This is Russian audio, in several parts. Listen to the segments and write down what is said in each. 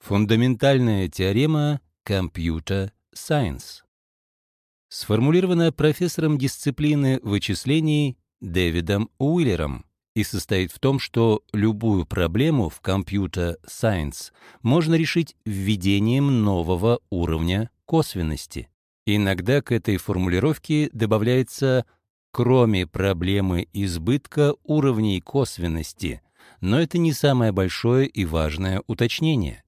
Фундаментальная теорема Computer Science. Сформулирована профессором дисциплины вычислений Дэвидом Уиллером и состоит в том, что любую проблему в Computer Science можно решить введением нового уровня косвенности. Иногда к этой формулировке добавляется «кроме проблемы избытка уровней косвенности», но это не самое большое и важное уточнение.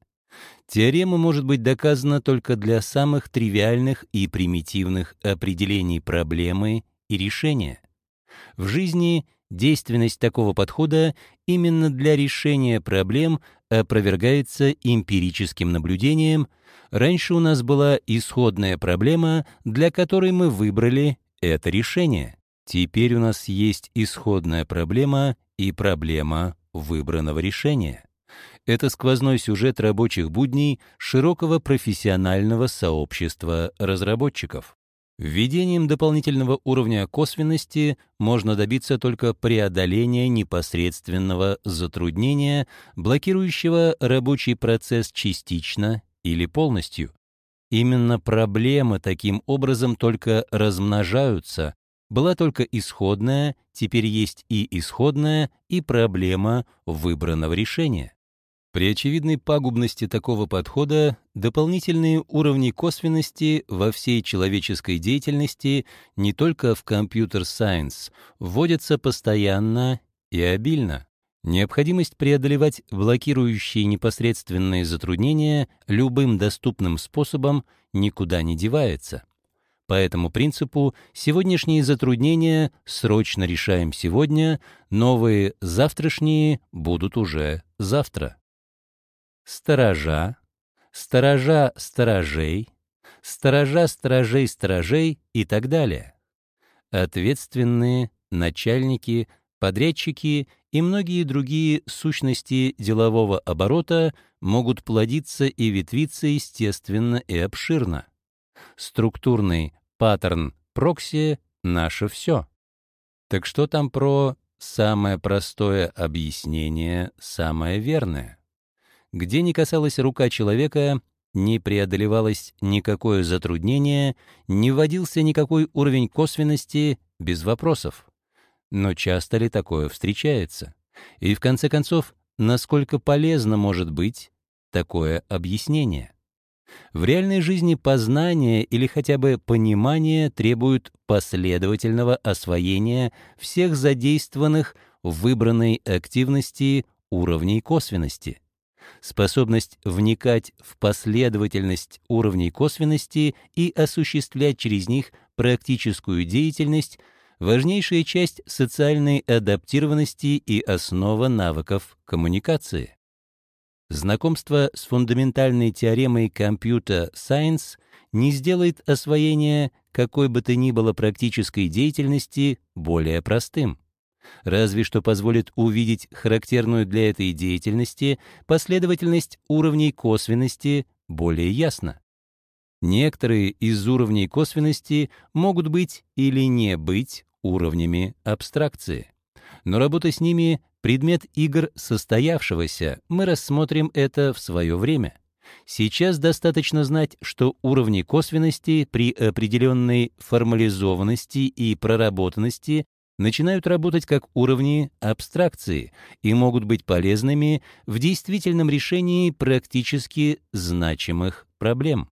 Теорема может быть доказана только для самых тривиальных и примитивных определений проблемы и решения. В жизни действенность такого подхода именно для решения проблем опровергается эмпирическим наблюдением. Раньше у нас была исходная проблема, для которой мы выбрали это решение. Теперь у нас есть исходная проблема и проблема выбранного решения это сквозной сюжет рабочих будней широкого профессионального сообщества разработчиков. Введением дополнительного уровня косвенности можно добиться только преодоления непосредственного затруднения, блокирующего рабочий процесс частично или полностью. Именно проблемы таким образом только размножаются. Была только исходная, теперь есть и исходная, и проблема выбранного решения. При очевидной пагубности такого подхода дополнительные уровни косвенности во всей человеческой деятельности не только в компьютер-сайенс вводятся постоянно и обильно. Необходимость преодолевать блокирующие непосредственные затруднения любым доступным способом никуда не девается. По этому принципу сегодняшние затруднения срочно решаем сегодня, новые завтрашние будут уже завтра сторожа, сторожа сторожей, сторожа сторожей сторожей и так далее. Ответственные, начальники, подрядчики и многие другие сущности делового оборота могут плодиться и ветвиться естественно и обширно. Структурный паттерн прокси — наше все. Так что там про самое простое объяснение, самое верное? Где не касалась рука человека, не преодолевалось никакое затруднение, не вводился никакой уровень косвенности без вопросов. Но часто ли такое встречается? И в конце концов, насколько полезно может быть такое объяснение? В реальной жизни познание или хотя бы понимание требуют последовательного освоения всех задействованных в выбранной активности уровней косвенности способность вникать в последовательность уровней косвенности и осуществлять через них практическую деятельность — важнейшая часть социальной адаптированности и основа навыков коммуникации. Знакомство с фундаментальной теоремой Computer Science не сделает освоение какой бы то ни было практической деятельности более простым разве что позволит увидеть характерную для этой деятельности последовательность уровней косвенности более ясно. Некоторые из уровней косвенности могут быть или не быть уровнями абстракции. Но работа с ними — предмет игр состоявшегося, мы рассмотрим это в свое время. Сейчас достаточно знать, что уровни косвенности при определенной формализованности и проработанности начинают работать как уровни абстракции и могут быть полезными в действительном решении практически значимых проблем.